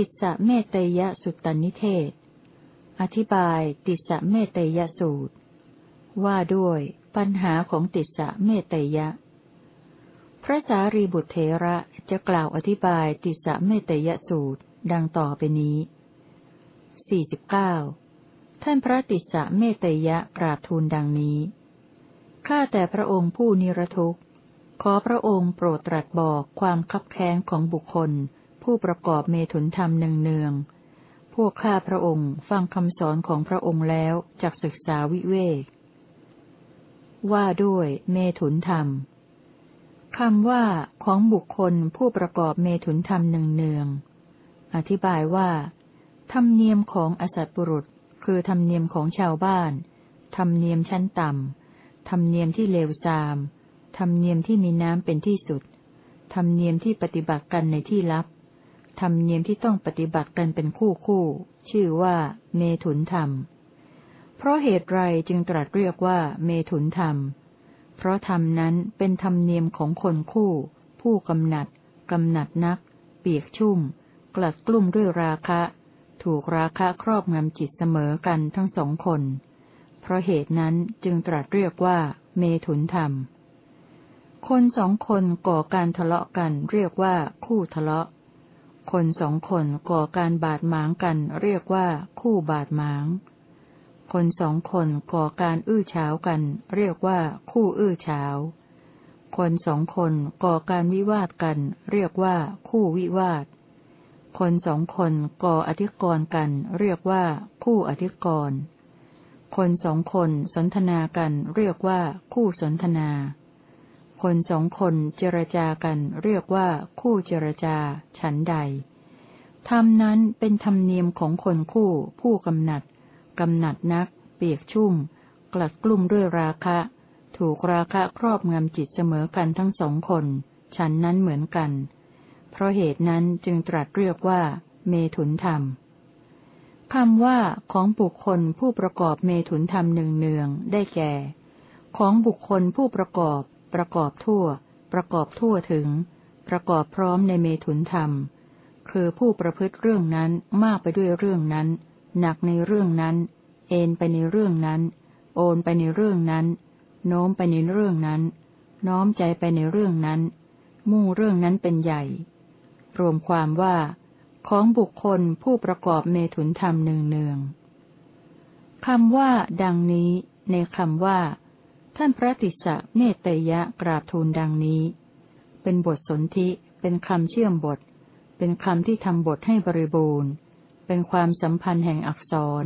ติสะเมตยสุตตนิเทศ อธิบายติสะเมตยสูตร ว่าด้วยปัญหาของติสะเมตยะ พระสารีบุตรเถระจะกล่าวอธิบายติสะเมตยสูตรดังต่อไปนี้สี่สิบเก้าท่านพระติสะเมตยะกราบทูลดังนี้ ข้าแต่พระองค์ผู้นิรทุกข์ ขอพระองค์โปรดตรัสบอกความคับแค้นของบุคคล ผู้ประกอบเมถุนธรรมเนืองๆ พวกข้าพระองค์ฟังคำสอนของพระองค์แล้วจากศึกษาวิเวก ว่าด้วยเมถุนธรรมคำว่าของบุคคลผู้ประกอบเมถุนธรรมเนืองๆ อธิบายว่า ธรรมเนียมของอสัตบุรุษ คือธรรมเนียมของชาวบ้าน ธรรมเนียมชั้นต่ำ ธรรมเนียมที่เลวทราม ธรรมเนียมที่มีน้ำเป็นที่สุด ธรรมเนียมที่ปฏิบัติกันในที่ลับ ธรรมเนียมที่ต้องปฏิบัติกันเป็นคู่คู่ ชื่อว่า เมถุนธรรม เพราะเหตุไรจึงตรัสเรียกว่าเมถุนธรรม เพราะธรรมนั้นเป็นธรรมเนียมของคนคู่ ผู้กำหนัดกำหนัดนัก เปียกชุ่ม กลัดกลุ่มด้วยราคะ ถูกราคะครอบงำจิตเสมอกันทั้งสองคน เพราะเหตุนั้นจึงตรัสเรียกว่า เมถุนธรรม คนสองคนก่อการทะเลาะกันเรียกว่าคู่ทะเลาะ คนสองคนก่อการบาดหมางกันเรียกว่าคู่บาดหมาง คนสองคนก่อการอื้อเฉากัน เรียกว่าคู่อื้อเฉาคนสองคนก่อการวิวาทกัน เรียกว่าคู่วิวาท คนสองคนก่ออธิกรณ์กัน เรียกว่าคู่อธิกรณ์ คนสองคนสนทนากัน เรียกว่าคู่สนทนา คนสองคนเจรจากันเรียกว่าคู่เจรจา ฉันใดธรรมนั้นเป็นธรรมเนียมของคนคู่ผู้กำหนัด กำหนัดนัก เปียกชุ่ม กลัดกลุ่มด้วยราคะ ถูกราคะครอบงำจิตเสมอกันทั้งสองคน ฉันนั้นเหมือนกัน เพราะเหตุนั้นจึงตรัสเรียกว่า เมถุนธรรมคำว่าของบุคคลผู้ประกอบเมถุนธรรมหนึ่งเนืองได้แก่ ของบุคคลผู้ประกอบ ประกอบทั่ว ประกอบทั่วถึง ประกอบพร้อมในเมถุนธรรม คือผู้ประพฤติเรื่องนั้นมากไปด้วยเรื่องนั้น หนักในเรื่องนั้น เอนไปในเรื่องนั้น โอนไปในเรื่องนั้น โน้มไปในเรื่องนั้น น้อมใจไปในเรื่องนั้น มุ่งเรื่องนั้นเป็นใหญ่ รวมความว่า ของบุคคลผู้ประกอบเมถุนธรรมเนืองๆคำว่า ดังนี้ ในคำว่า ท่านพระติสะเมตตยะกราบทูลดังนี้ เป็นบทสนธิเป็นคำเชื่อมบท เป็นคำที่ทำบทให้บริบูรณ์ เป็นความสัมพันธ์แห่งอักษร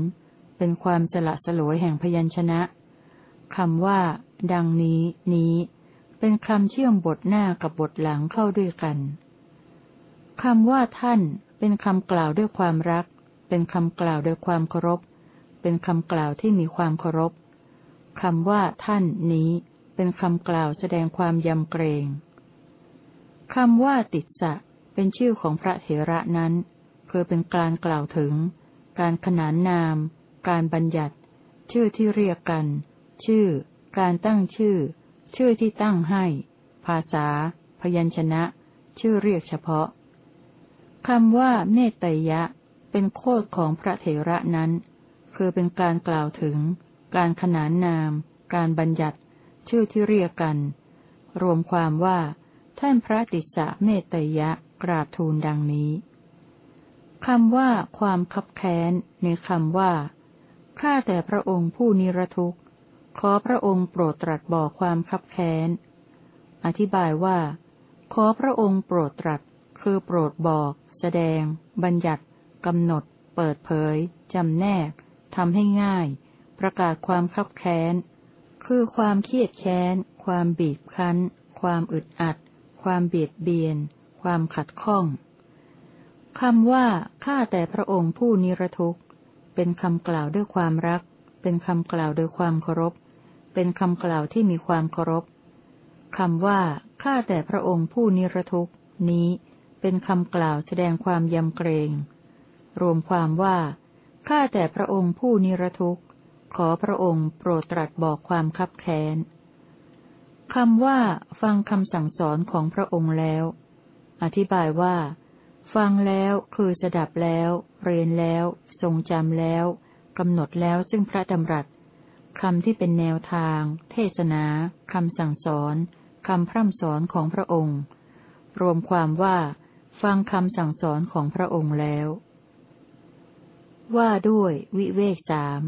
เป็นความสละสลวยแห่งพยัญชนะคำว่า ดังนี้ นี้ เป็นคำเชื่อมบทหน้ากับบทหลังเข้าด้วยกันคำว่าท่านเป็นคำกล่าวด้วยความรัก เป็นคำกล่าวด้วยความเคารพ เป็นคำกล่าวที่มีความเคารพ คำว่าท่านนี้ เป็นคำกล่าวแสดงความยำเกรงคำว่าติดสะเป็นชื่อของพระเถระนั้น เพื่อเป็นการกล่าวถึง การขนานนาม การบัญญัติ ชื่อที่เรียกกัน ชื่อ การตั้งชื่อ ชื่อที่ตั้งให้ ภาษา พยัญชนะ ชื่อเรียกเฉพาะคำว่าเมตไตยะ เป็นโคดของพระเถระนั้น คือเป็นการกล่าวถึง การขนานนาม การบัญญัติ ชื่อที่เรียกกัน รวมความว่า ท่านพระติสะเมตไตยะกราบทูลดังนี้คำว่าความคับแค้นในคำว่า ข้าแต่พระองค์ผู้นิรทุกข์ ขอพระองค์โปรดตรัสบอกความคับแค้น อธิบายว่า ขอพระองค์โปรดตรัส คือโปรดบอก แสดง บัญญัติ กำหนด เปิดเผย จำแนก ทำให้ง่าย ประกาศความคับแค้น คือความเครียดแค้น ความบีบคั้น ความอึดอัด ความเบียดเบียน ความขัดข้องคำว่า ข้าแต่พระองค์ผู้นิรทุกข์ เป็นคำกล่าวด้วยความรัก เป็นคำกล่าวโดยความเคารพ เป็นคำกล่าวที่มีความเคารพคำว่า ข้าแต่พระองค์ผู้นิรทุกข์ นี้ เป็นคำกล่าวแสดงความยำเกรง รวมความว่า ข้าแต่พระองค์ผู้นิรทุกข์ ขอพระองค์โปรดตรัสบอกความคับแค้นคำว่า ฟังคำสั่งสอนของพระองค์แล้ว อธิบายว่า ฟังแล้วคือสดับแล้ว เรียนแล้ว ทรงจำแล้วกำหนดแล้วซึ่งพระดำรัสคำที่เป็นแนวทาง เทศนาคำสั่งสอนคำพร่ำสอนของพระองค์ รวมความว่า ฟังคำสั่งสอนของพระองค์แล้ว ว่าด้วยวิเวกสาม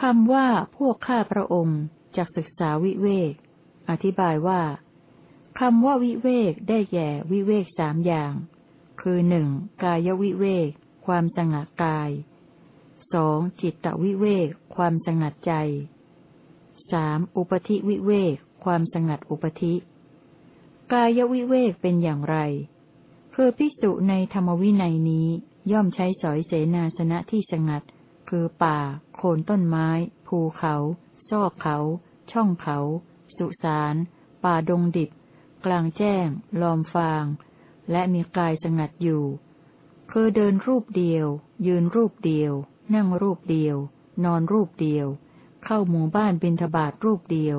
คำว่าพวกข้าพระองค์จากศึกษาวิเวก อธิบายว่าคำว่าวิเวกได้แก่วิเวกสามอย่าง คือหนึ่งกายวิเวก ความสงัดกายสองจิตตวิเวก ความสงัดใจสามอุปธิวิเวก ความสงัดอุปธิ กายวิเวกเป็นอย่างไรคือพิสุในธรรมวินัยนี้ย่อมใช้สอยเสนาสนะที่สงัด คือป่า โคนต้นไม้ ภูเขา ซอกเขา ช่องเขา สุสาน ป่าดงดิบ กลางแจ้ง ลอมฟาง และมีกายสงัดอยู่ คือเดินรูปเดียว ยืนรูปเดียว นั่งรูปเดียว นอนรูปเดียว เข้าหมู่บ้านบินทบาทรูปเดียว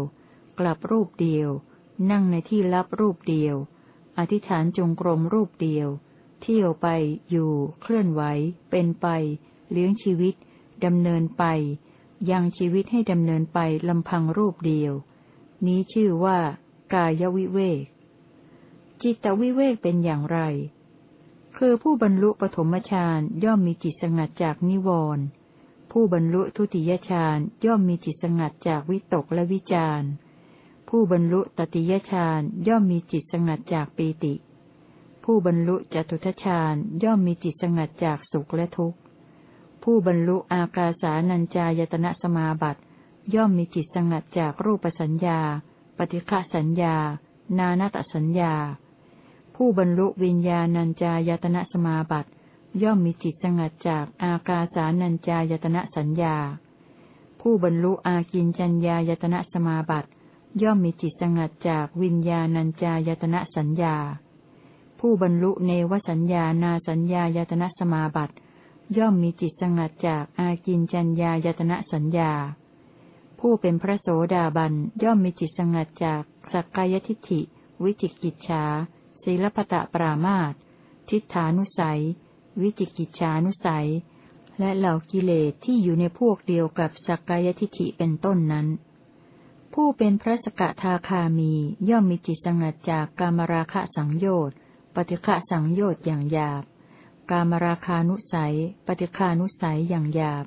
กลับรูปเดียว นั่งในที่ลับรูปเดียว อธิษฐานจงกรมรูปเดียว เที่ยวไป อยู่ เคลื่อนไหว เป็นไป เลี้ยงชีวิต ดำเนินไป ยังชีวิตให้ดำเนินไปลำพังรูปเดียว นี้ชื่อว่า กายวิเวก จิตวิเวกเป็นอย่างไร คือผู้บรรลุปฐมฌานย่อมมีจิตสงัดจากนิวรณ์ผู้บรรลุทุติยฌานย่อมมีจิตสงัดจากวิตกและวิจารผู้บรรลุตติยฌานย่อมมีจิตสงัดจากปีติ ผู้บรรลุจตุทชาญย่อมมีจิตสงัดจากสุขและทุกข์ ผู้บรรลุอากาสานัญจายตนะสมาบัติ ย่อมมีจิตสงัดจากรูปสัญญา ปฏิฆะสัญญา นานาตสัญญา ผู้บรรลุวิญญาณัญจายตนะสมาบัติ ย่อมมีจิตสงัดจากอากาสานัญจายตนะสัญญา ผู้บรรลุอากินจัญญายตนะสมาบัติ ย่อมมีจิตสงัดจากวิญญาณัญจายตนะสัญญา ผู้บรรลุเนวสัญญานาสัญญายตนะสมาบัติ ย่อมมีจิตสงัดจากอากินจัญญายตนะสัญญา ผู้เป็นพระโสดาบันย่อมมีจิตสงัดจากสักกายทิฏฐิ วิจิกิจฉาศีลปตะปรามาตทิฏฐานุสัย วิจิกิจฉานุสัย และเหล่ากิเลสที่อยู่ในพวกเดียวกับสักกายทิฏฐิเป็นต้นนั้น ผู้เป็นพระสกทาคามีย่อมมีจิตสงัดจากกามราคะสังโยชน์ปฏิฆะสังโยชน์อย่างหยาบ กามราคานุสัย ปฏิฆานุสัยอย่างหยาบ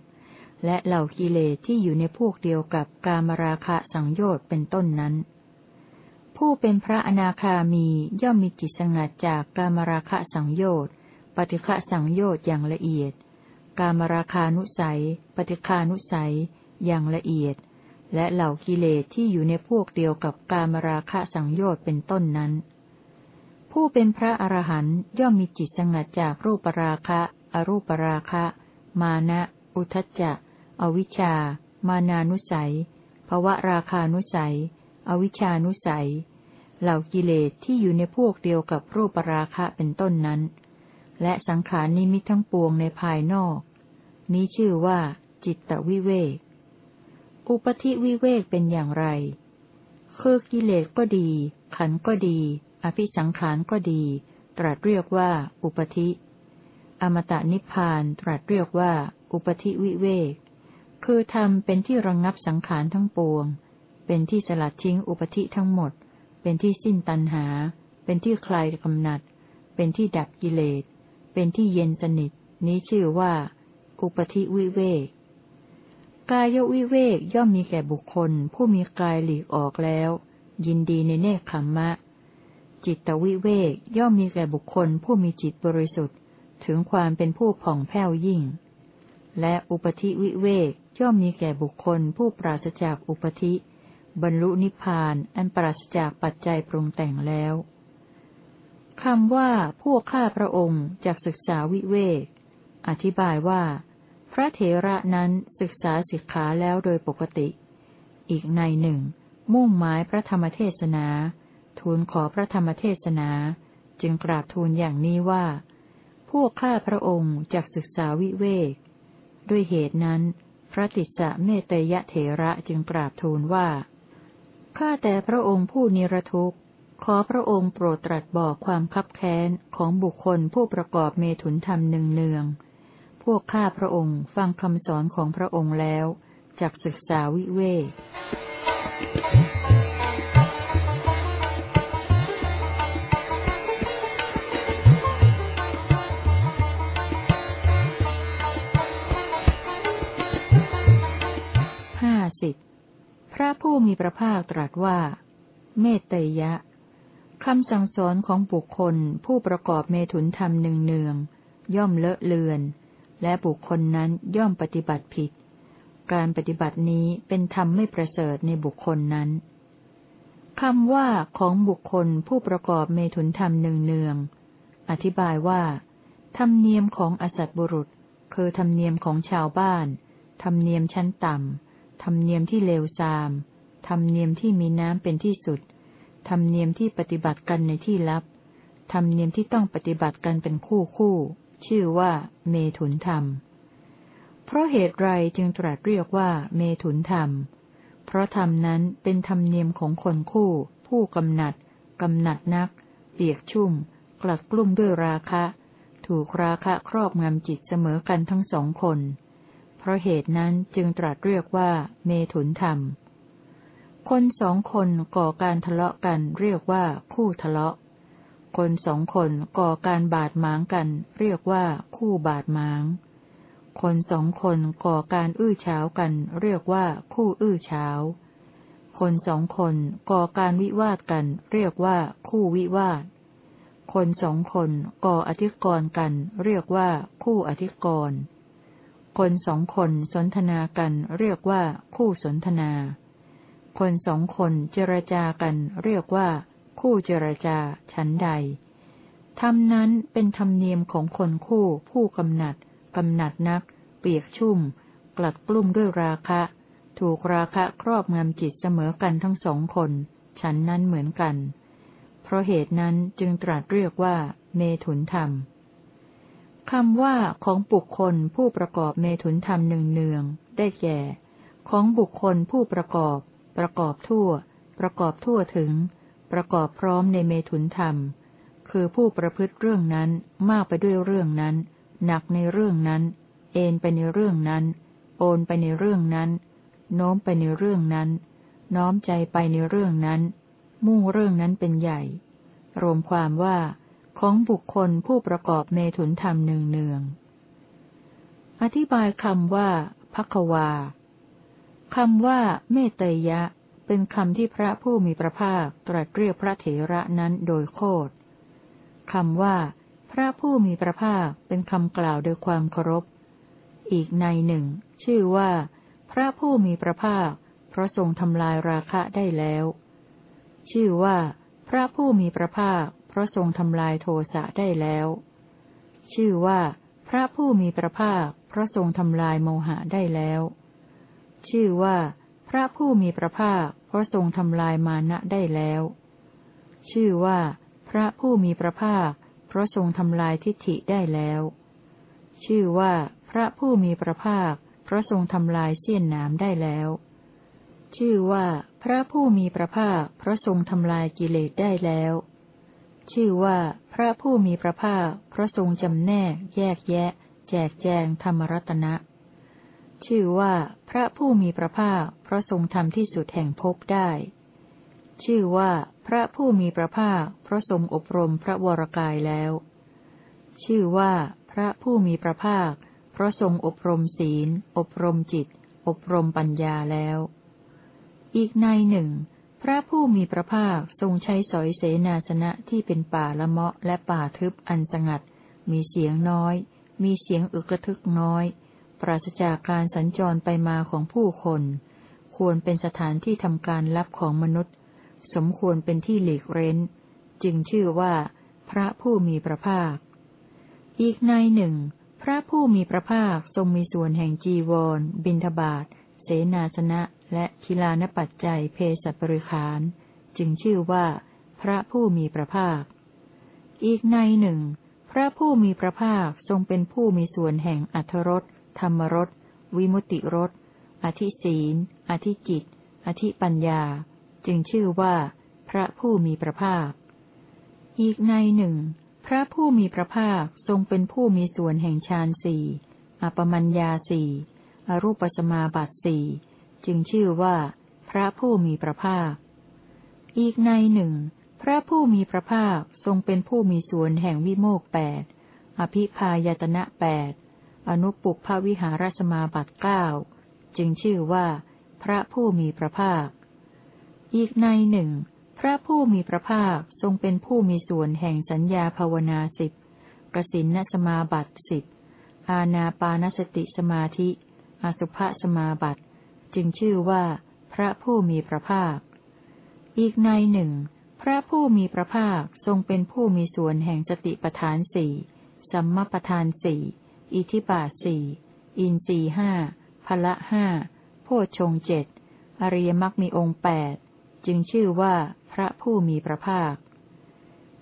และเหล่ากิเลสที่อยู่ในพวกเดียวกับกามราคะสังโยชน์เป็นต้นนั้น ผู้เป็นพระอนาคามีย่อมมีจิตสงัดจากกามราคะสังโยชน์ ปฏิฆะสังโยชน์อย่างละเอียด กามราคานุสัย ปฏิฆานุสัยอย่างละเอียด และเหล่ากิเลสที่อยู่ในพวกเดียวกับกามราคะสังโยชน์เป็นต้นนั้น ผู้เป็นพระอรหันต์ย่อมมีจิตสงัดจากรูปราคะ อรูปราคะ มานะ อุทจจะ อวิชชา มานานุสัย ภวะราคานุสัย อวิชานุสัย เหล่ากิเลสที่อยู่ในพวกเดียวกับรูปราคะเป็นต้นนั้น และสังขารนิมิตทั้งปวงในภายนอก นี้ชื่อว่า จิตตวิเวก อุปธิวิเวกเป็นอย่างไร คือกิเลสก็ดี ขันก็ดี อภิสังขารก็ดี ตรัสเรียกว่า อุปธิ อมตะนิพพานตรัสเรียกว่า อุปธิวิเวก คือธรรมเป็นที่ระงงับสังขารทั้งปวง เป็นที่สลัดทิ้งอุปธิทั้งหมด เป็นที่สิ้นตัณหา เป็นที่คลายกำหนัด เป็นที่ดับกิเลส เป็นที่เย็นสนิท นี้ชื่อว่า อุปธิวิเวกกายวิเวกย่อมมีแก่บุคคล ผู้มีกายหลีกออกแล้ว ยินดีในเนคขมมะ จิตวิเวกย่อมมีแก่บุคคลผู้มีจิตบริสุทธิ์ ถึงความเป็นผู้ผ่องแผ้วยิ่ง และอุปธิวิเวกย่อมมีแก่บุคคลผู้ปราศจากอุปธิ บรรลุนิพพานอันปราศจากปัจจัยปรุงแต่งแล้วคำว่าพวกข้าพระองค์จากศึกษาวิเวก อธิบายว่า พระเถระนั้นศึกษาสิกขาแล้วโดยปกติ อีกในหนึ่ง มุ่งหมายพระธรรมเทศนา ทูลขอพระธรรมเทศนา จึงกราบทูลอย่างนี้ว่า พวกข้าพระองค์จากศึกษาวิเวก ด้วยเหตุนั้น พระติสสะเมตยะเถระจึงกราบทูลว่า ข้าแต่พระองค์ผู้นิรทุกข์ ขอพระองค์โปรดตรัสบอกความคับแค้นของบุคคลผู้ประกอบเมถุนธรรมหนึ่งเนือง พวกข้าพระองค์ฟังคำสอนของพระองค์แล้วจักศึกษาวิเวก ระผู้มีพระภาคตรัสว่า เมตเตยะคำสั่งสอนของบุคคลผู้ประกอบเมถุนธรรมหนึ่งเนือง ย่อมเลอะเลือน และบุคคลนั้นย่อมปฏิบัติผิด การปฏิบัตินี้เป็นธรรมไม่ประเสริฐในบุคคลนั้นคำว่าของบุคคลผู้ประกอบเมถุนธรรมหนึ่งเนือง อธิบายว่า ธรรมเนียมของอสัตบุรุษ คือธรรมเนียมของชาวบ้าน ธรรมเนียมชั้นต่ำ ธรรมเนียมที่เลวทราม ธรรมเนียมที่มีน้ำเป็นที่สุด ธรรมเนียมที่ปฏิบัติกันในที่ลับ ธรรมเนียมที่ต้องปฏิบัติกันเป็นคู่คู่ ชื่อว่าเมถุนธรรม เพราะเหตุไรจึงตรัสเรียกว่าเมถุนธรรม เพราะธรรมนั้นเป็นธรรมเนียมของคนคู่ ผู้กำหนัด กำหนัดนัก เปียกชุ่ม กลัดกลุ่มด้วยราคะ ถูกราคะครอบงำจิตเสมอกันทั้งสองคน เพราะเหตุนั้นจึงตรัสเรียกว่าเมถุนธรรม คนสองคนก่อการทะเลาะกันเรียกว่าคู่ทะเลาะ คนสองคนก่อการบาดหมางกัน เรียกว่าคู่บาดหมาง คนสองคนก่อการอื้อเฉากัน เรียกว่าคู่อื้อเฉาคนสองคนก่อการวิวาทกัน เรียกว่าคู่วิวาท คนสองคนก่ออธิกรณ์กัน เรียกว่าคู่อธิกรณ์ คนสองคนสนทนากันเรียกว่าคู่สนทนา คนสองคนเจรจากันเรียกว่า คู่เจรจาชั้นใดธรรมนั้นเป็นธรรมเนียมของคนคู่ ผู้กำหนัดกำหนัดนัก เปียกชุ่ม กลัดกลุ่มด้วยราคะ ถูกราคะครอบงำจิตเสมอกันทั้งสองคน ฉันนั้นเหมือนกัน เพราะเหตุนั้นจึงตรัสเรียกว่า เมถุนธรรม คำว่าของบุคคลผู้ประกอบเมถุนธรรมหนึ่งเนือง ได้แก่ ของบุคคลผู้ประกอบ ประกอบทั่ว ประกอบทั่วถึง ประกอบพร้อมในเมถุนธรรม คือผู้ประพฤติเรื่องนั้นมากไปด้วยเรื่องนั้น หนักในเรื่องนั้น เอนไปในเรื่องนั้น โอนไปในเรื่องนั้น โน้มไปในเรื่องนั้น น้อมใจไปในเรื่องนั้น มุ่งเรื่องนั้นเป็นใหญ่ รวมความว่า ของบุคคลผู้ประกอบเมถุนธรรมเนืองเนือง อธิบายคำว่าพักวาคำว่า เมตเตยะ เป็นคำที่พระผู้มีพระภาคตรัสเรียกพระเถระนั้นโดยโคดคำว่า พระผู้มีพระภาคเป็นคำกล่าวโดยความเคารพ อีกในหนึ่ง ชื่อว่า พระผู้มีพระภาค เพราะทรงทำลายราคะได้แล้ว ชื่อว่า พระผู้มีพระภาค เพราะทรงทำลายโทสะได้แล้ว ชื่อว่า พระผู้มีพระภาค เพราะทรงทำลายโมหะได้แล้ว ชื่อว่า พระผู้มีพระภาค เพราะทรงทำลายมานะได้แล้ว ชื่อว่า พระผู้มีพระภาค เพราะทรงทำลายทิฏฐิได้แล้ว ชื่อว่า พระผู้มีพระภาค เพราะทรงทำลายเสี้ยนน้ำได้แล้ว ชื่อว่า พระผู้มีพระภาค เพราะทรงทำลายกิเลสได้แล้ว ชื่อว่าพระผู้มีพระภาคพระทรงจำแนก แยกแยะ แจกแจงธรรมรัตนะ ชื่อว่าพระผู้มีพระภาคพระทรงทำที่สุดแห่งภพได้ ชื่อว่าพระผู้มีพระภาคพระทรงอบรมพระวรกายแล้ว ชื่อว่าพระผู้มีพระภาคพระทรงอบรมศีล อบรมจิต อบรมปัญญาแล้ว อีกในหนึ่ง พระผู้มีพระภาคทรงใช้สอยเสนาสนะที่เป็นป่าละเมาะและป่าทึบอันสงัด มีเสียงน้อย มีเสียงอึกระทึกน้อย ปราศจากการสัญจรไปมาของผู้คน ควรเป็นสถานที่ทำการลับของมนุษย์ สมควรเป็นที่หลีกเร้น จึงชื่อว่า พระผู้มีพระภาค อีกในหนึ่ง พระผู้มีพระภาคทรงมีส่วนแห่งจีวร บินทบาท เสนาสนะ และคิลานปัจจัยเพศบริขาร จึงชื่อว่า พระผู้มีพระภาค อีกในหนึ่ง พระผู้มีพระภาคทรงเป็นผู้มีส่วนแห่งอัทรสธรรมรสวิมุติรสอธิศีลอธิจิต อธิปัญญา จึงชื่อว่าพพระผู้มีพระภาค อีกในหนึ่ง พระผู้มีพระภาคทรงเป็นผู้มีส่วนแห่งฌานสี่อปมัญญาสี่ อรูปสมาบัติสี่จึงชื่อว่า พระผู้มีพระภาค อีกในหนึ่ง พระผู้มีพระภาคทรงเป็นผู้มีส่วนแห่งวิโมกแปดอภิพายตนะแปดอนุปุพวิหารสมาบัติเก้าจึงชื่อว่า พระผู้มีพระภาค อีกในหนึ่ง พระผู้มีพระภาคทรงเป็นผู้มีส่วนแห่งสัญญาภาวนาสิบกสินนสมาบัติสิบอาณาปานสติสมาธิ อสุภสมาบัติจึงชื่อว่าพระผู้มีพระภาค อีกในหนึ่ง พระผู้มีพระภาคทรงเป็นผู้มีส่วนแห่งสติปทานสี่สัมมาปทานสี่อิทิบาสี่อินสีห้าพละห้าโพชงเจ็ดอริยมรรคมีองค์แปดจึงชื่อว่าพระผู้มีพระภาค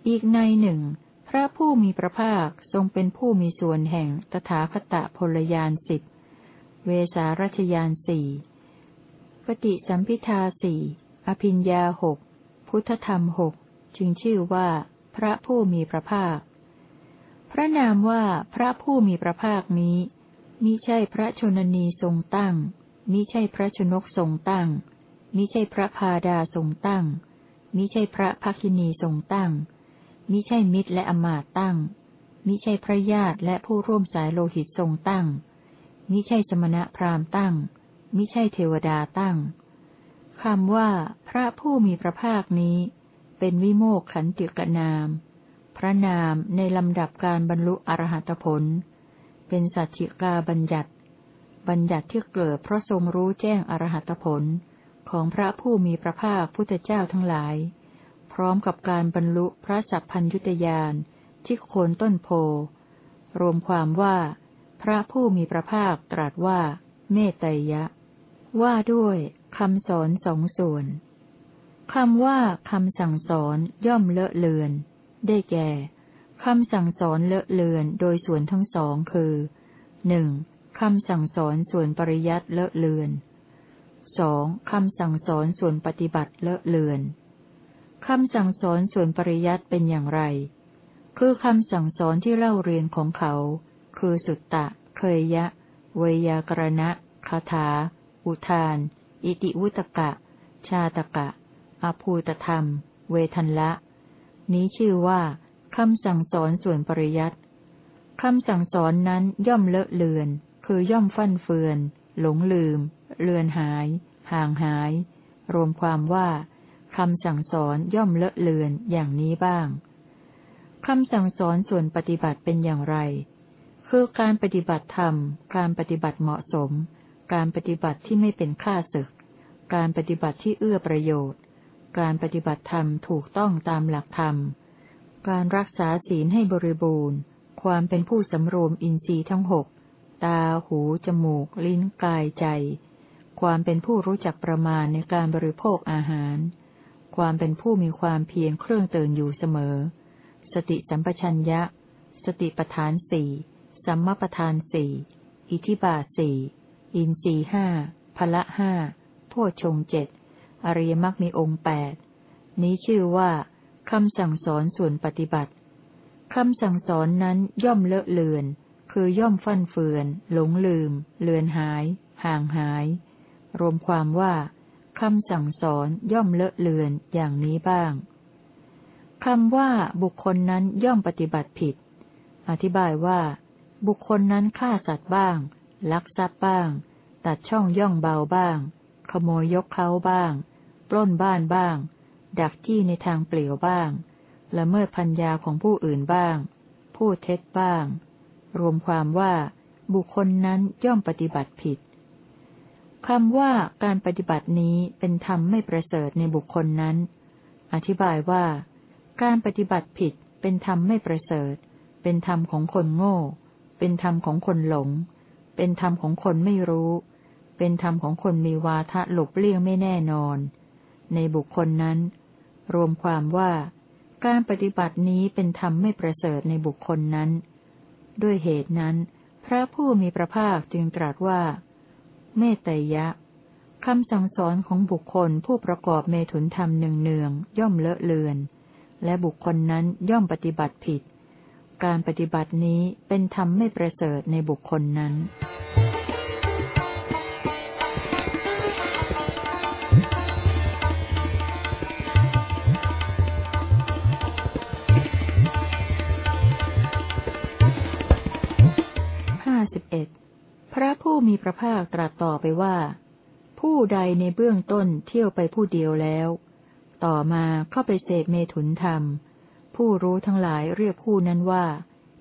อีกในหนึ่ง พระผู้มีพระภาคทรงเป็นผู้มีส่วนแห่งตถาคตพลยานสิบ เวสารัชยานสี่ปฏิสัมพิทาสี่อภิญญาหกพุทธธรรมหกจึงชื่อว่า พระผู้มีพระภาค พระนามว่าพระผู้มีพระภาคนี้มิใช่พระชนนีทรงตั้งมิใช่พระชนกทรงตั้งมิใช่พระพาดาทรงตั้งมิใช่พระภักินีทรงตั้งมิใช่มิตรและอมาตตั้งมิใช่พระญาติและผู้ร่วมสายโลหิตทรงตั้ง มิใช่สมณะพราหมณ์ตั้ง มิใช่เทวดาตั้งคำว่า พระผู้มีพระภาคนี้ เป็นวิโมกขันติกนาม พระนามในลำดับการบรรลุอรหัตผล เป็นสัจจิกาบัญญัติ บัญญัติที่เกิดเพราะทรงรู้แจ้งอรหัตผลของพระผู้มีพระภาคพุทธเจ้าทั้งหลาย พร้อมกับการบรรลุพระสัพพัญยุตยานที่โคนต้นโพ รวมความว่า พระผู้มีพระภาคตรัสว่า เมตไตยะ ว่าด้วยคำสอนสองส่วนคำว่าคำสั่งสอนย่อมเลอะเลือน ได้แก่คำสั่งสอนเลอะเลือนโดยส่วนทั้งสองคือหนึ่งคำสั่งสอนส่วนปริยัติเลอะเลือนสองคำสั่งสอนส่วนปฏิบัติเลอะเลือนคำสั่งสอนส่วนปริยัติเป็นอย่างไร คือคำสั่งสอนที่เล่าเรียนของเขา คือสุตตะ เคยยะ เวยากรณะคาถา อุทาน อิติวุตกะ ชาตกะ อภูตธรรม เวทันละ นี้ชื่อว่าคำสั่งสอนส่วนปริยัติคำสั่งสอนนั้นย่อมเลอะเลือน คือย่อมฟั่นเฟือน หลงลืม เลือนหาย ห่างหาย รวมความว่าคำสั่งสอนย่อมเลอะเลือนอย่างนี้บ้างคำสั่งสอนส่วนปฏิบัติเป็นอย่างไร คือการปฏิบัติธรรม การปฏิบัติเหมาะสม การปฏิบัติที่ไม่เป็นข้าศึก การปฏิบัติที่เอื้อประโยชน์ การปฏิบัติธรรมถูกต้องตามหลักธรรม การรักษาศีลให้บริบูรณ์ ความเป็นผู้สำรวมอินทรีย์ทั้งหก ตา หู จมูก ลิ้น กาย ใจ ความเป็นผู้รู้จักประมาณในการบริโภคอาหาร ความเป็นผู้มีความเพียรเครื่องเตือนอยู่เสมอ สติสัมปชัญญะ สติปทานสี่ สัมมาปทานสี่อิทิบาสี่อินทรีห้าพละห้าโพชงเจ็ดอริยมรรคมีองค์แปดนี้ชื่อว่าคำสั่งสอนส่วนปฏิบัติคำสั่งสอนนั้นย่อมเลอะเลือน คือย่อมฟั่นเฟือน หลงลืม เลือนหาย ห่างหาย รวมความว่าคำสั่งสอนย่อมเลอะเลือนอย่างนี้บ้างคำว่าบุคคลนั้นย่อมปฏิบัติผิด อธิบายว่า บุคคลนั้นฆ่าสัตว์บ้าง ลักทรัพย์บ้าง ตัดช่องย่องเบาบ้าง ขโมยยกเขาบ้าง ปล้นบ้านบ้าง ดักจี้ในทางเปลี่ยวบ้าง ละเมิดพัญญาของผู้อื่นบ้าง พูดเท็จบ้าง รวมความว่า บุคคลนั้นย่อมปฏิบัติผิดคำว่าการปฏิบัตินี้เป็นธรรมไม่ประเสริฐในบุคคลนั้น อธิบายว่า การปฏิบัติผิดเป็นธรรมไม่ประเสริฐ เป็นธรรมของคนโง่ เป็นธรรมของคนหลง เป็นธรรมของคนไม่รู้ เป็นธรรมของคนมีวาทะหลบเลี่ยงไม่แน่นอน ในบุคคลนั้น รวมความว่า การปฏิบัตินี้เป็นธรรมไม่ประเสริฐในบุคคลนั้น ด้วยเหตุนั้น พระผู้มีพระภาคจึงตรัสว่า เมตยะคำสั่งสอนของบุคคลผู้ประกอบเมถุนธรรมเนืองๆย่อมเลอะเลือน และบุคคลนั้นย่อมปฏิบัติผิด การปฏิบัตินี้เป็นธรรมไม่ประเสริฐในบุคคลนั้นสิบเอ็ด พระผู้มีพระภาคตรัสต่อไปว่า ผู้ใดในเบื้องต้นเที่ยวไปผู้เดียวแล้ว ต่อมาเข้าไปเสพเมถุนธรรม ผู้รู้ทั้งหลายเรียกผู้นั้นว่า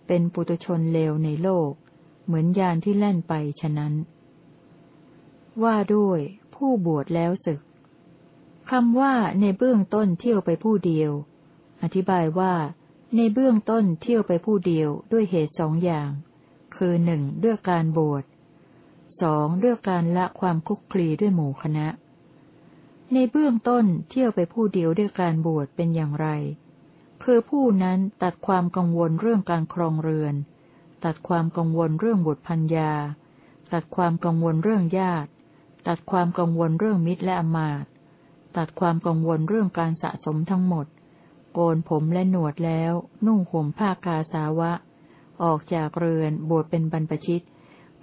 เป็นปุตุชนเลวในโลก เหมือนยานที่แล่นไปฉะนั้น ว่าด้วย ผู้บวชแล้วศึกคำว่าในเบื้องต้นเที่ยวไปผู้เดียว อธิบายว่า ในเบื้องต้นเที่ยวไปผู้เดียวด้วยเหตุสองอย่าง คือหนึ่งด้วยการบวชสองด้วยการละความคุกคลีด้วยหมู่คณะ ในเบื้องต้นเที่ยวไปผู้เดียวด้วยการบวชเป็นอย่างไร คือผู้นั้นตัดความกังวลเรื่องการครองเรือน ตัดความกังวลเรื่องบุตรพัญญา ตัดความกังวลเรื่องญาติ ตัดความกังวลเรื่องมิตรและอมาตตัดความกังวลเรื่องการสะสมทั้งหมด โกนผมและหนวดแล้ว นุ่งห่มผ้ากาสาวะ ออกจากเรือนบวชเป็นบรรพชิต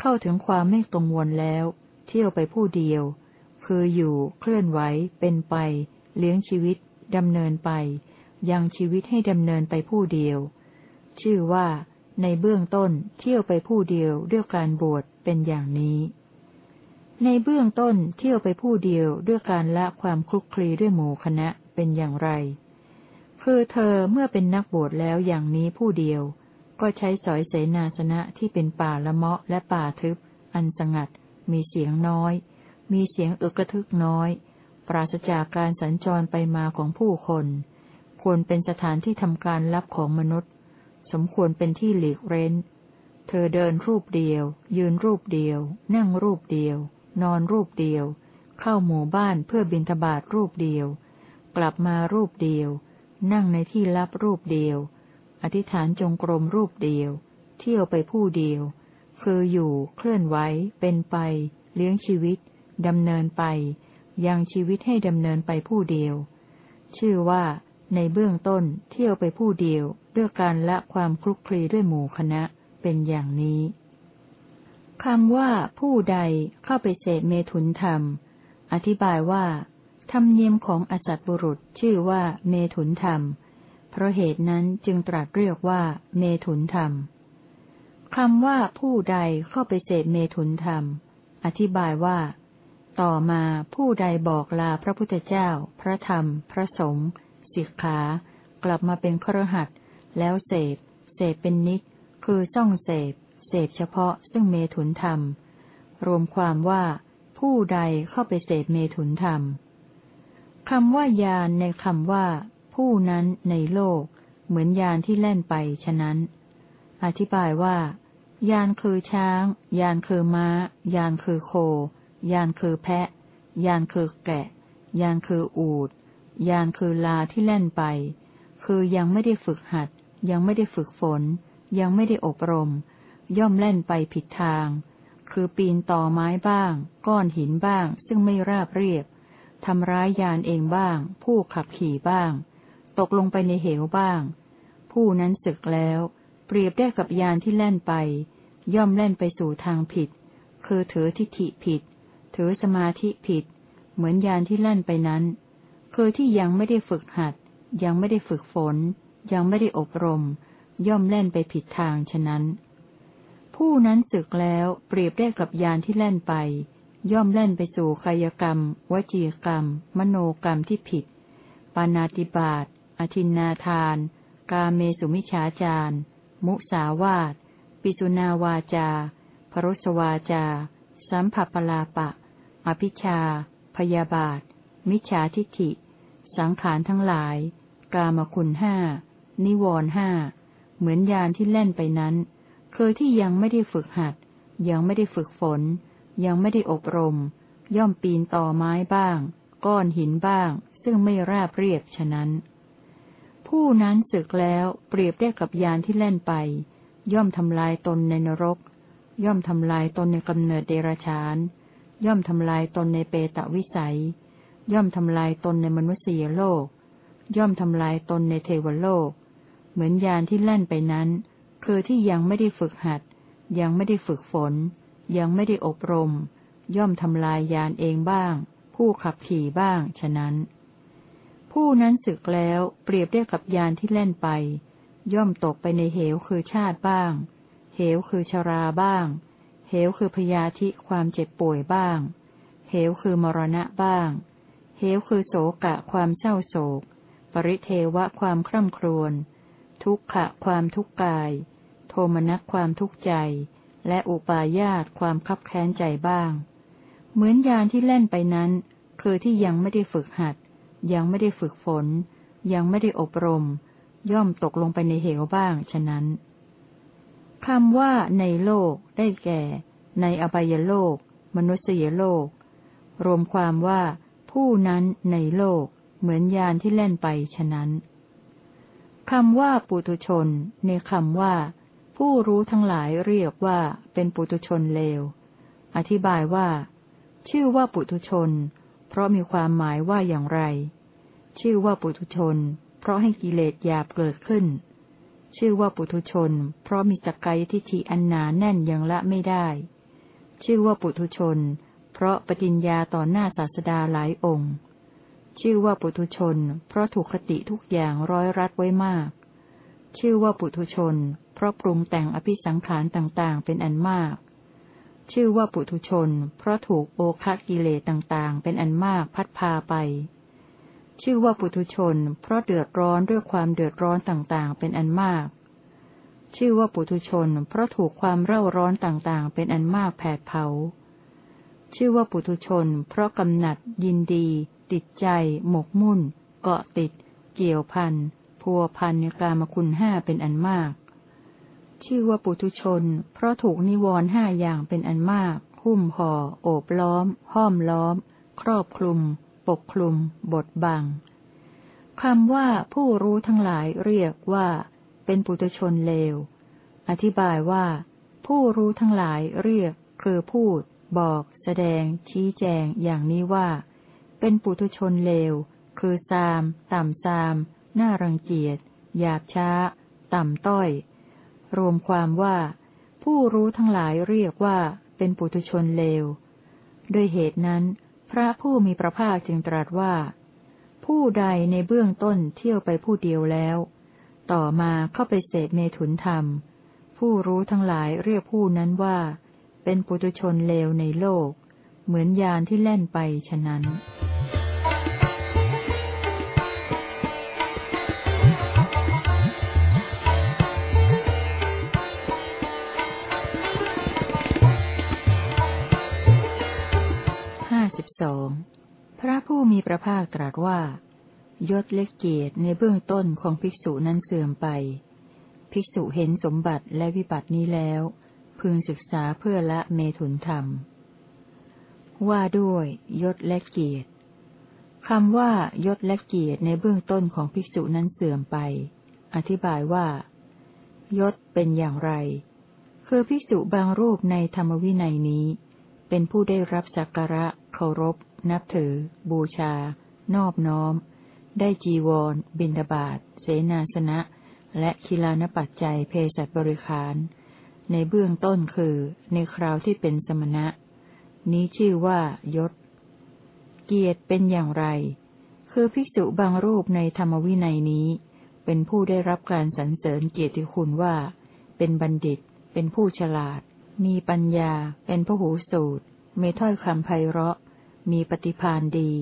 เข้าถึงความไม่กังวลแล้ว เที่ยวไปผู้เดียว คืออยู่ เคลื่อนไหว เป็นไป เลี้ยงชีวิตดำเนินไป ยังชีวิตให้ดำเนินไปผู้เดียว ชื่อว่าในเบื้องต้นเที่ยวไปผู้เดียวด้วยการบวชเป็นอย่างนี้ ในเบื้องต้นเที่ยวไปผู้เดียวด้วยการละความคลุกคลีด้วยหมู่คณะเป็นอย่างไร คือเธอเมื่อเป็นนักบวชแล้วอย่างนี้ผู้เดียว ก็ใช้สอยเสนาสนะที่เป็นป่าละเมาะและป่าทึบ อันสงัด มีเสียงน้อย มีเสียงอึกระทึกน้อย ปราศจากการสัญจรไปมาของผู้คน ควรเป็นสถานที่ทำการลับของมนุษย์ สมควรเป็นที่หลีกเร้น เธอเดินรูปเดียว ยืนรูปเดียว นั่งรูปเดียว นอนรูปเดียว เข้าหมู่บ้านเพื่อบินทบาทรูปเดียว กลับมารูปเดียว นั่งในที่ลับรูปเดียว อธิษฐานจงกรมรูปเดียว เที่ยวไปผู้เดียว คืออยู่ เคลื่อนไหว เป็นไป เลี้ยงชีวิตดำเนินไป ยังชีวิตให้ดำเนินไปผู้เดียว ชื่อว่า ในเบื้องต้นเที่ยวไปผู้เดียวด้วยการละความคลุกคลีด้วยหมู่คณะเป็นอย่างนี้คำว่าผู้ใดเข้าไปเสพเมถุนธรรม อธิบายว่าธรรมเนียมของอสัตบุรุษชื่อว่าเมถุนธรรม เพราะเหตุนั้นจึงตรัสเรียกว่าเมถุนธรรมคำว่าผู้ใดเข้าไปเสพเมถุนธรรม อธิบายว่า ต่อมาผู้ใดบอกลาพระพุทธเจ้า พระธรรม พระสงฆ์ สิกขากลับมาเป็นครหัสแล้วเสพ เสพเป็นนิด คือซ่องเสพ เสพเฉพาะซึ่งเมถุนธรรม รวมความว่า ผู้ใดเข้าไปเสพเมถุนธรรมคำว่ายานในคำว่า ผู้นั้นในโลก เหมือนยานที่แล่นไปฉะนั้น อธิบายว่า ยานคือช้าง ยานคือม้า ยานคือโค ยานคือแพะ ยานคือแกะ ยานคืออูด ยานคือลาที่แล่นไป คือยังไม่ได้ฝึกหัด ยังไม่ได้ฝึกฝน ยังไม่ได้อบรม ย่อมแล่นไปผิดทาง คือปีนต่อไม้บ้าง ก้อนหินบ้าง ซึ่งไม่ราบเรียบทำร้ายยานเองบ้าง ผู้ขับขี่บ้าง ตกลงไปในเหวบ้าง ผู้นั้นศึกแล้ว เปรียบได้กับยานที่แล่นไป ย่อมแล่นไปสู่ทางผิด คือถือทิฏฐิผิด ถือสมาธิผิด เหมือนยานที่แล่นไปนั้น คือที่ยังไม่ได้ฝึกหัด ยังไม่ได้ฝึกฝน ยังไม่ได้อบรม ย่อมแล่นไปผิดทางฉะนั้น ผู้นั้นศึกแล้วเปรียบได้กับยานที่แล่นไป ย่อมแล่นไปสู่กายกรรม วจีกรรม มโนกรรมที่ผิด ปานาติบาตอธินนาทาน กาเมสุมิชาจารมุสาวาตปิสุนาวาจา พรุสวาจา สัมผัปลาปะ อภิชา พยาบาท มิจฉาทิฏฐิ สังขารทั้งหลาย กามคุณห้า นิวรห้า เหมือนยานที่เล่นไปนั้น คือที่ยังไม่ได้ฝึกหัด ยังไม่ได้ฝึกฝน ยังไม่ได้อบรม ย่อมปีนต่อไม้บ้าง ก้อนหินบ้าง ซึ่งไม่ราบเรียบฉะนั้น ผู้นั้นศึกแล้วเปรียบได้กับยานที่แล่นไป ย่อมทำลายตนในนรก ย่อมทำลายตนในกำเนิดเดรัจฉาน ย่อมทำลายตนในเปตวิสัย ย่อมทำลายตนในมนุษยโลก ย่อมทำลายตนในเทวโลก เหมือนยานที่แล่นไปนั้น คือที่ยังไม่ได้ฝึกหัด ยังไม่ได้ฝึกฝน ยังไม่ได้อบรม ย่อมทำลายยานเองบ้าง ผู้ขับขี่บ้าง ฉะนั้น ผู้นั้นศึกแล้วเปรียบได้กับยานที่แล่นไป ย่อมตกไปในเหวคือชาติบ้าง เหวคือชราบ้าง เหวคือพยาธิความเจ็บป่วยบ้าง เหวคือมรณะบ้าง เหวคือโศกะความเศร้าโศก ปริเทวะความคร่ำครวญ ทุกขะความทุกข์กาย โทมนัสความทุกข์ใจ และอุปาญาตความคับแค้นใจบ้าง เหมือนยานที่เล่นไปนั้น คือที่ยังไม่ได้ฝึกหัด ยังไม่ได้ฝึกฝน ยังไม่ได้อบรม ย่อมตกลงไปในเหวบ้างฉะนั้นคำว่าในโลกได้แก่ ในอบายโลก มนุษยโลก รวมความว่า ผู้นั้นในโลก เหมือนยานที่เล่นไปฉะนั้นคำว่าปุตุชน ในคำว่า ผู้รู้ทั้งหลายเรียกว่าเป็นปุตุชนเลว อธิบายว่า ชื่อว่าปุตุชน เพราะมีความหมายว่าอย่างไร ชื่อว่าปุตุชน เพราะให้กิเลสหยาบเกิดขึ้น ชื่อว่าปุถุชน เพราะมีสกายทิฏฐิอันหนาแน่นยังละไม่ได้ ชื่อว่าปุถุชน เพราะปฏิญญาต่อหน้าศาสดาหลายองค์ ชื่อว่าปุถุชน เพราะถูกคติทุกอย่างร้อยรัดไว้มาก ชื่อว่าปุถุชน เพราะปรุงแต่งอภิสังขารต่างๆ เป็นอันมาก ชื่อว่าปุถุชน เพราะถูกโอคะกิเลสต่างๆ เป็นอันมากพัดพาไป ชื่อว่าปุถุชน เพราะเดือดร้อนด้วยความเดือดร้อนต่างๆ เป็นอันมากชื่อว่าปุถุชน เพราะถูกความเร่าร้อนต่างๆ เป็นอันมากแผดเผา ชื่อว่าปุถุชน เพราะกำหนัด ยินดี ติดใจ หมกมุ่น เกาะติด เกี่ยวพันพัวพันในกามคุณห้าเป็นอันมาก ชื่อว่าปุถุชน เพราะถูกนิวรณ์ห้าอย่างเป็นอันมาก หุ้มห่อ โอบล้อม ห้อมล้อม ครอบคลุม ปกคลุมบทบังคำว่าผู้รู้ทั้งหลายเรียกว่า เป็นปุถุชนเลว อธิบายว่า ผู้รู้ทั้งหลายเรียกคือพูด บอก แสดง ชี้แจง อย่างนี้ว่า เป็นปุถุชนเลว คือซาม ต่ำซาม น่ารังเกียจ หยาบช้า ต่ำต้อย รวมความว่า ผู้รู้ทั้งหลายเรียกว่าเป็นปุถุชนเลว ด้วยเหตุนั้น พระผู้มีพระภาคจึงตรัสว่า ผู้ใดในเบื้องต้นเที่ยวไปผู้เดียวแล้ว ต่อมาเข้าไปเสพเมถุนธรรม ผู้รู้ทั้งหลายเรียกผู้นั้นว่า เป็นปุตุชนเลวในโลก เหมือนยานที่แล่นไปฉะนั้นสองพระผู้มีพระภาคตรัสว่า ยศเล็กเกียรติในเบื้องต้นของภิกษุนั้นเสื่อมไป ภิกษุเห็นสมบัติและวิบัตินี้แล้ว พึงศึกษาเพื่อละเมถุนธรรม ว่าด้วยยศและเกียรติคำว่ายศและเกียรติในเบื้องต้นของภิกษุนั้นเสื่อมไป อธิบายว่า ยศเป็นอย่างไร คือภิกษุบางรูปในธรรมวินัยนี้ เป็นผู้ได้รับสักการะ เคารพ นับถือ บูชา นอบน้อม ได้จีวร บิณฑบาต เสนาสนะ และคิลานปัจจัยเพศบริขาร ในเบื้องต้นคือ ในคราวที่เป็นสมณะ นี้ชื่อว่ายศ เกียรติเป็นอย่างไร คือภิกษุบางรูปในธรรมวินัยนี้ เป็นผู้ได้รับการสรรเสริญเกียรติคุณว่า เป็นบัณฑิต เป็นผู้ฉลาด มีปัญญา เป็นพหูสูตรมีถ้อยคำไพเราะ มีปฏิพานดี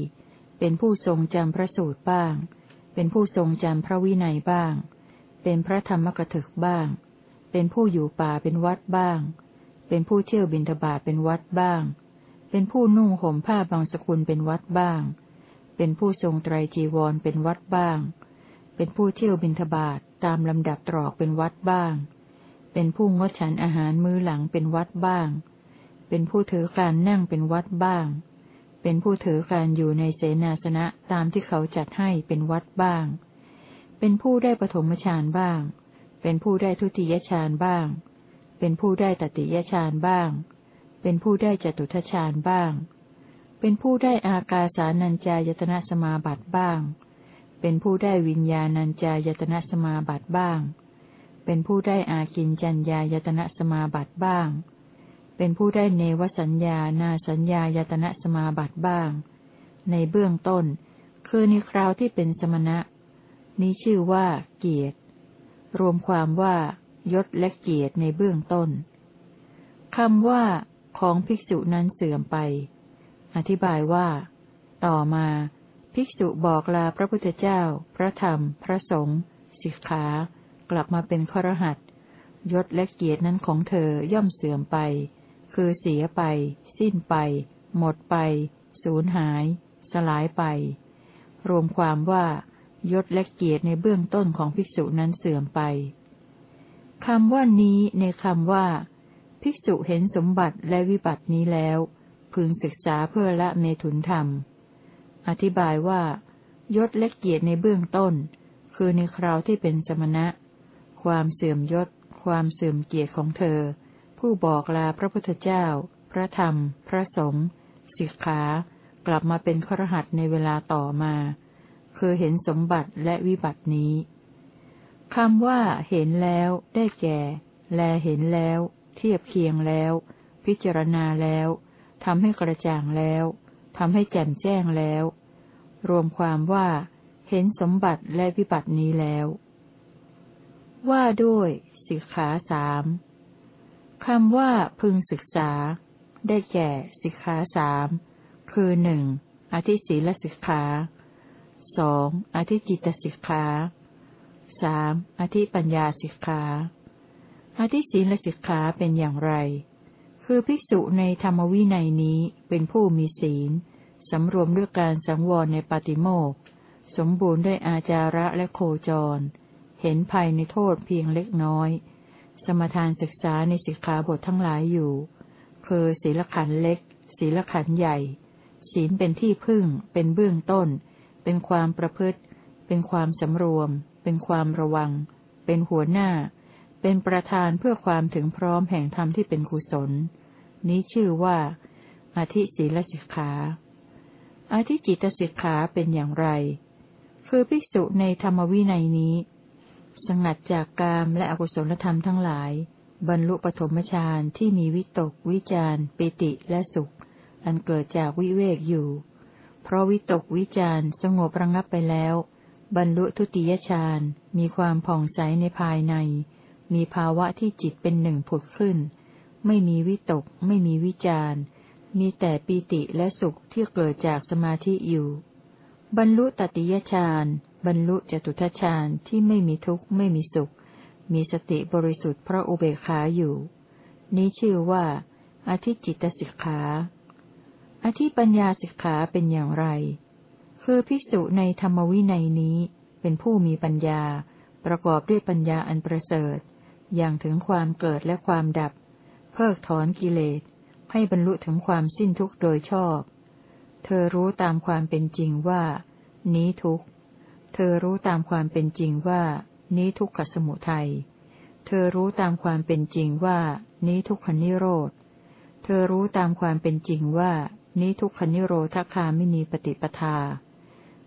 เป็นผู้ทรงจำพระสูตรบ้าง เป็นผู้ทรงจำพระวินัยบ้าง เป็นพระธรรมกถึกบ้าง เป็นผู้อยู่ป่าเป็นวัดบ้าง เป็นผู้เที่ยวบินทบาทเป็นวัดบ้าง เป็นผู้นุ่งห่มผ้าบางสกุลเป็นวัดบ้าง เป็นผู้ทรงไตรจีวรเป็นวัดบ้าง เป็นผู้เที่ยวบินทบาทตามลำดับตรอกเป็นวัดบ้าง เป็นผู้งดฉันอาหารมื้อหลังเป็นวัดบ้าง เป็นผู้ถือการนั่งเป็นวัดบ้าง เป็นผู้ถือการอยู่ในเสนาสนะตามที่เขาจัดให้เป็นวัดบ้าง เป็นผู้ได้ปฐมฌานบ้าง เป็นผู้ได้ทุติยฌานบ้าง เป็นผู้ได้ตติยฌานบ้าง เป็นผู้ได้จตุทชาญบ้าง เป็นผู้ได้อากาสานัญจายตนะสมาบัติบ้าง เป็นผู้ได้วิญญาณัญจายตนะสมาบัติบ้าง เป็นผู้ได้อากินจัญญายตนะสมาบัติบ้าง เป็นผู้ได้เนวสัญญานาสัญญายตนะสมาบัติบ้าง ในเบื้องต้น คือในคราวที่เป็นสมณะ นี้ชื่อว่า เกียรติ รวมความว่ายศและเกียรติในเบื้องต้นคำว่า ของภิกษุนั้นเสื่อมไป อธิบายว่า ต่อมา ภิกษุบอกลาพระพุทธเจ้า พระธรรม พระสงฆ์สิกขา กลับมาเป็นครหัสยศและเกียรตินั้นของเธอย่อมเสื่อมไป คือเสียไป สิ้นไป หมดไป สูญหาย สลายไป รวมความว่า ยศและเกียรติในเบื้องต้นของภิกษุนั้นเสื่อมไปคำว่านี้ในคำว่า ภิกษุเห็นสมบัติและวิบัตินี้แล้ว พึงศึกษาเพื่อละเมถุนธรรม อธิบายว่า ยศและเกียรติในเบื้องต้น คือในคราวที่เป็นสมณะ ความเสื่อมยศ ความเสื่อมเกียรติของเธอ ผู้บอกลาพระพุทธเจ้า พระธรรม พระสงฆ์สิกขา กลับมาเป็นครหัสในเวลาต่อมา คือเห็นสมบัติและวิบัตินี้คำว่า เห็นแล้ว ได้แก่ แลเห็นแล้ว เทียบเคียงแล้ว พิจารณาแล้วทำให้กระจ่างแล้วทำให้แจ่มแจ้งแล้ว รวมความว่า เห็นสมบัติและวิบัตินี้แล้ว ว่าด้วย สิกขาสามคำว่าพึงศึกษา ได้แก่ สิกขาสามคือหนึ่งอธิศีลสิกขา สองอธิจิตสิกขาสามอธิปัญญาสิกขาอธิศีลสิกขาเป็นอย่างไร คือภิกษุในธรรมวินัยนี้เป็นผู้มีศีล สำรวมด้วยการสังวรในปฏิโมกสมบูรณ์ด้วยอาจาระและโคจร เห็นภัยในโทษเพียงเล็กน้อย สมทานศึกษาในสิกขาบททั้งหลายอยู่ คือศีลขันเล็ก ศีลขันใหญ่ ศีลเป็นที่พึ่ง เป็นเบื้องต้น เป็นความประพฤติ เป็นความสำรวม เป็นความระวัง เป็นหัวหน้า เป็นประธานเพื่อความถึงพร้อมแห่งธรรมที่เป็นกุศล นี้ชื่อว่า อธิศีลสิกขา อธิจิตสิกขาเป็นอย่างไร คือภิกษุในธรรมวินัยนี้ สงัดจากกามและอกุศลธรรมทั้งหลาย บรรลุปฐมฌานที่มีวิตก วิจารปิติและสุข อันเกิดจากวิเวกอยู่ เพราะวิตกวิจารสงบระงับไปแล้ว บรรลุทุติยฌานมีความผ่องใสในภายใน มีภาวะที่จิตเป็นหนึ่งผุดขึ้น ไม่มีวิตก ไม่มีวิจารมีแต่ปีติและสุขที่เกิดจากสมาธิอยู่ บรรลุตติยฌานบรรลุจตุทฌานที่ไม่มีทุกข์ไม่มีสุข มีสติบริสุทธิ์เพราะอุเบกขาอยู่ นี้ชื่อว่า อธิจิตสิกขา อธิปัญญาสิกขาเป็นอย่างไร คือภิกษุในธรรมวินัยนี้เป็นผู้มีปัญญา ประกอบด้วยปัญญาอันประเสริฐ อย่างถึงความเกิดและความดับ เพิกถอนกิเลส ให้บรรลุถึงความสิ้นทุกข์โดยชอบ เธอรู้ตามความเป็นจริงว่า นี้ทุกข์ เธอรู้ตามความเป็นจริงว่า นี้ทุกขสมุทัย เธอรู้ตามความเป็นจริงว่า นี้ทุกขนิโรธ เธอรู้ตามความเป็นจริงว่า นี้ทุกขนิโรธคามินีปฏิปทา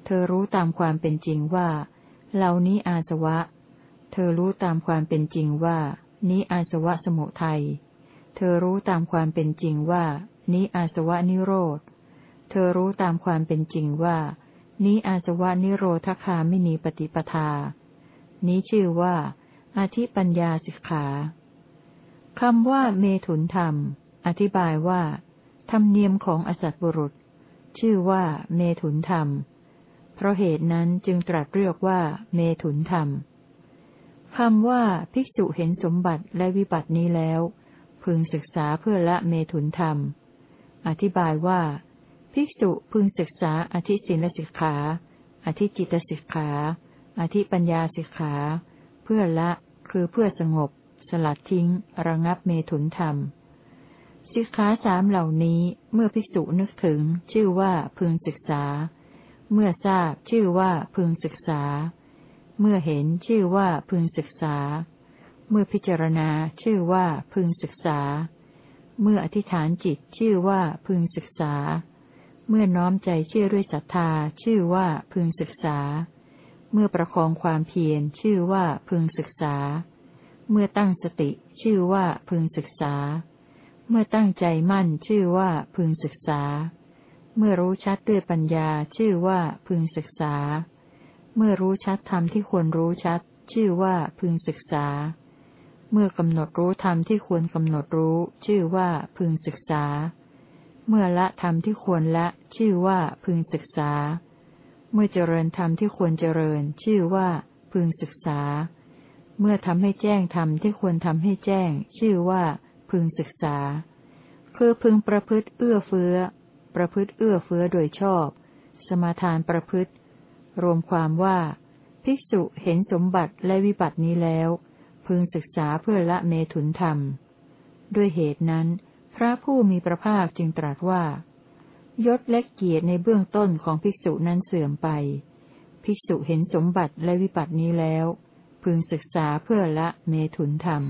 เธอรู้ตามความเป็นจริงว่า เหล่านี้อาสวะ เธอรู้ตามความเป็นจริงว่า นี้อาสวะสมุทัย เธอรู้ตามความเป็นจริงว่า นี้อาสวะนิโรธ เธอรู้ตามความเป็นจริงว่า นี้อาสวะนิโรธคาไม่มีปฏิปทา นี้ชื่อว่า อาธิปัญญาสิกขาคำว่าเมถุนธรรม อธิบายว่า ธรรมเนียมของอสัตบุรุษ ชื่อว่าเมถุนธรรม เพราะเหตุนั้นจึงตรัสเรียกว่าเมถุนธรรมคำว่าภิกษุเห็นสมบัติและวิบัตินี้แล้ว พึงศึกษาเพื่อละเมถุนธรรม อธิบายว่า ภิกษุพึงศึกษาอธิศิลสิกขา อธิจิตสิกขา อธิปัญญาสิกขา เพื่อละคือเพื่อสงบ สลัดทิ้ง ระงับเมถุนธรรม สิกขาสามเหล่านี้เมื่อภิกษุนึกถึง ชื่อว่าพึงศึกษา เมื่อทราบชื่อว่าพึงศึกษา เมื่อเห็นชื่อว่าพึงศึกษา เมื่อพิจารณาชื่อว่าพึงศึกษา เมื่ออธิษฐานจิตชื่อว่าพึงศึกษา เมื่อน้อมใจเชื่อด้วยศรัทธาชื่อว่าพึงศึกษา เมื่อประคองความเพียรชื่อว่าพึงศึกษา เมื่อตั้งสติชื่อว่าพึงศึกษา เมื่อตั้งใจมั่นชื่อว่าพึงศึกษา เมื่อรู้ชัดด้วยปัญญาชื่อว่าพึงศึกษา เมื่อรู้ชัดธรรมที่ควรรู้ชัด ชื่อว่าพึงศึกษา เมื่อกำหนดรู้ธรรมที่ควรกำหนดรู้ ชื่อว่าพึงศึกษา เมื่อละธรรมที่ควรละ ชื่อว่าพึงศึกษา เมื่อเจริญธรรมที่ควรเจริญ ชื่อว่าพึงศึกษา เมื่อทำให้แจ้งธรรมที่ควรทำให้แจ้ง ชื่อว่า พึงศึกษา คือพึงประพฤติเอื้อเฟื้อ ประพฤติเอื้อเฟื้อโดยชอบ สมาทานประพฤติ รวมความว่า ภิกษุเห็นสมบัติและวิบัตินี้แล้ว พึงศึกษาเพื่อละเมถุนธรรม ด้วยเหตุนั้น พระผู้มีพระภาคจึงตรัสว่ายศเล็กเกียรติในเบื้องต้นของภิกษุนั้นเสื่อมไป ภิกษุเห็นสมบัติและวิปัตินี้แล้ว พึงศึกษาเพื่อละเมถุนธรรม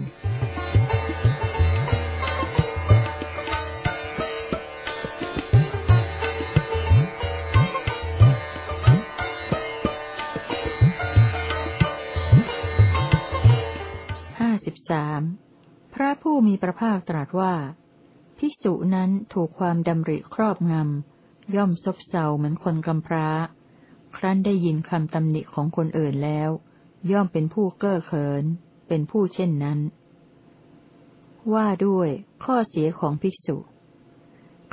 สามพระผู้มีพระภาคตรัสว่า ภิกษุนั้นถูกความดำริครอบงำ ย่อมซบเซาเหมือนคนกำพร้า ครั้นได้ยินคำตำหนิของคนอื่นแล้ว ย่อมเป็นผู้เก้อเขิน เป็นผู้เช่นนั้น ว่าด้วย ข้อเสียของภิกษุ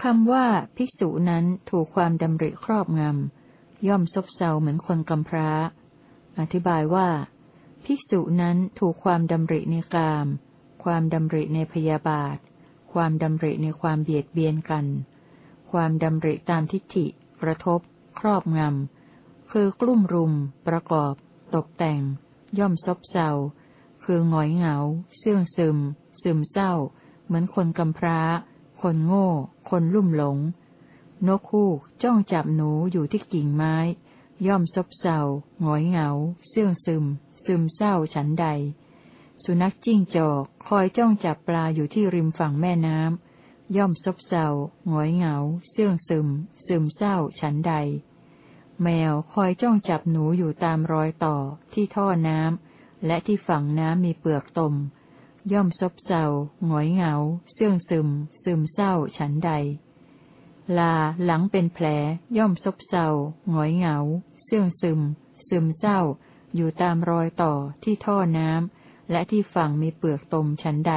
คำว่าภิกษุนั้นถูกความดำริครอบงำ ย่อมซบเซาเหมือนคนกำพร้า อธิบายว่า ภิกษุนั้นถูกความดำริในกาม ความดำริในพยาบาท ความดำริในความเบียดเบียนกัน ความดำริตามทิฏฐิ กระทบ ครอบงำ คือกลุ่มรุม ประกอบ ตกแต่ง ย่อมซบเซา คือหงอยเหงา เสื่องซึม ซึมเศร้า เหมือนคนกำพร้า คนโง่ คนลุ่มหลง นกคู่จ้องจับหนูอยู่ที่กิ่งไม้ ย่อมซบเซาหงอยเหงา เสื่องซึม ซึมเศร้าฉันใด สุนัขจิ้งจอกคอยจ้องจับปลาอยู่ที่ริมฝั่งแม่น้ำ ย่อมซบเซาหงอยเหงา เสื่องซึม ซึมเศร้าฉันใด แมวคอยจ้องจับหนูอยู่ตามรอยต่อที่ท่อน้ำและที่ฝั่งน้ำมีเปลือกตม ย่อมซบเซาหงอยเหงา เสื่องซึม ซึมเศร้าฉันใด ลาหลังเป็นแผลย่อมซบเซาหงอยเหงา เสื่องซึม ซึมเศร้า อยู่ตามรอยต่อที่ท่อน้ำและที่ฝั่งมีเปลือกตมชั้นใด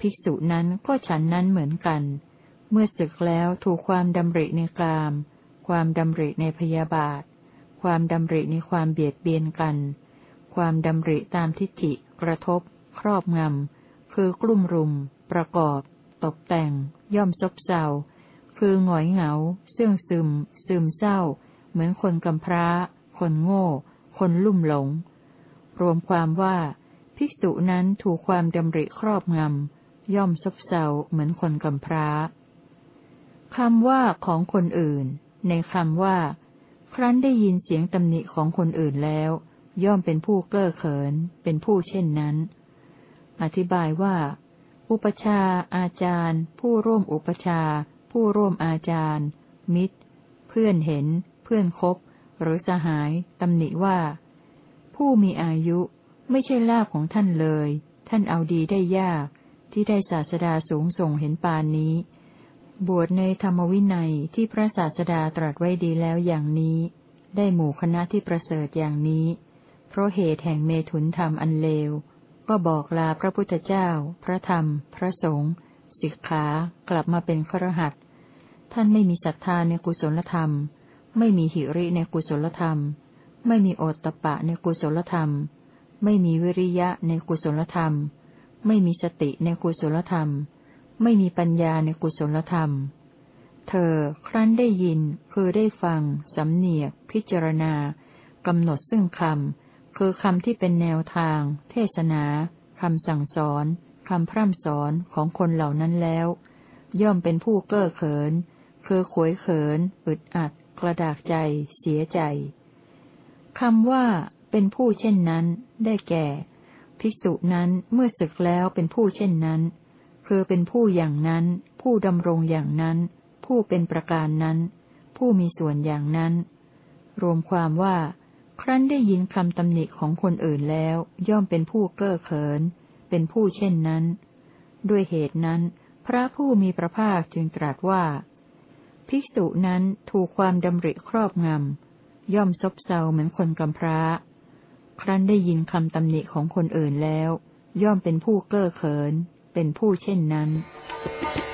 ภิกษุนั้นก็ฉันนั้นเหมือนกัน เมื่อศึกแล้วถูกความดำริในกลาม ความดำริในพยาบาท ความดำริในความเบียดเบียนกัน ความดำริตามทิฏฐิ กระทบ ครอบงำ คือกลุ่มรุม ประกอบ ตกแต่ง ย่อมซบเซาคือหงอยเหงาเสื่องซึม ซึมเศร้า เหมือนคนกำพร้า คนโง่ คนลุ่มหลง รวมความว่าภิกษุนั้นถูกความดำริครอบงำ ย่อมซบเซาเหมือนคนกำพร้าคำว่าของคนอื่น ในคำว่า ครั้นได้ยินเสียงตำหนิของคนอื่นแล้ว ย่อมเป็นผู้เก้อเขิน เป็นผู้เช่นนั้น อธิบายว่า อุปชา อาจารย์ ผู้ร่วมอุปชา ผู้ร่วมอาจารย์ มิตร เพื่อนเห็น เพื่อนคบ หรือสหายตำหนิว่า ผู้มีอายุไม่ใช่ลาภของท่านเลย ท่านเอาดีได้ยาก ที่ได้ศาสดาสูงส่งเห็นปานนี้ บวชในธรรมวินัยที่พระศาสดาตรัสไว้ดีแล้วอย่างนี้ ได้หมู่คณะที่ประเสริฐอย่างนี้ เพราะเหตุแห่งเมถุนธรรมอันเลว ก็บอกลาพระพุทธเจ้า พระธรรม พระสงฆ์สิกขากลับมาเป็นครหัสท่านไม่มีศรัทธาในกุศลธรรม ไม่มีหิริในกุศลธรรม ไม่มีโอตตะปะในกุศลธรรม ไม่มีวิริยะในกุศลธรรม ไม่มีสติในกุศลธรรม ไม่มีปัญญาในกุศลธรรม เธอครั้นได้ยินคือได้ฟัง สำเนียก พิจารณากำหนดซึ่งคำคือคำที่เป็นแนวทาง เทศนาคำสั่งสอนคำพร่ำสอนของคนเหล่านั้นแล้ว ย่อมเป็นผู้เก้อเขิน คือขวยเขิน อึดอัด กระดากใจ เสียใจคำว่า เป็นผู้เช่นนั้น ได้แก่ ภิกษุนั้นเมื่อศึกแล้วเป็นผู้เช่นนั้น คือเป็นผู้อย่างนั้น ผู้ดำรงอย่างนั้น ผู้เป็นประการนั้น ผู้มีส่วนอย่างนั้น รวมความว่า ครั้นได้ยินคำตำหนิของคนอื่นแล้ว ย่อมเป็นผู้เก้อเขิน เป็นผู้เช่นนั้น ด้วยเหตุนั้น พระผู้มีพระภาคจึงตรัสว่า ภิกษุนั้นถูกความดำริครอบงำ ย่อมซบเซาเหมือนคนกำพร้า ครั้นได้ยินคำตำหนิของคนอื่นแล้ว ย่อมเป็นผู้เก้อเขิน เป็นผู้เช่นนั้น Thank you.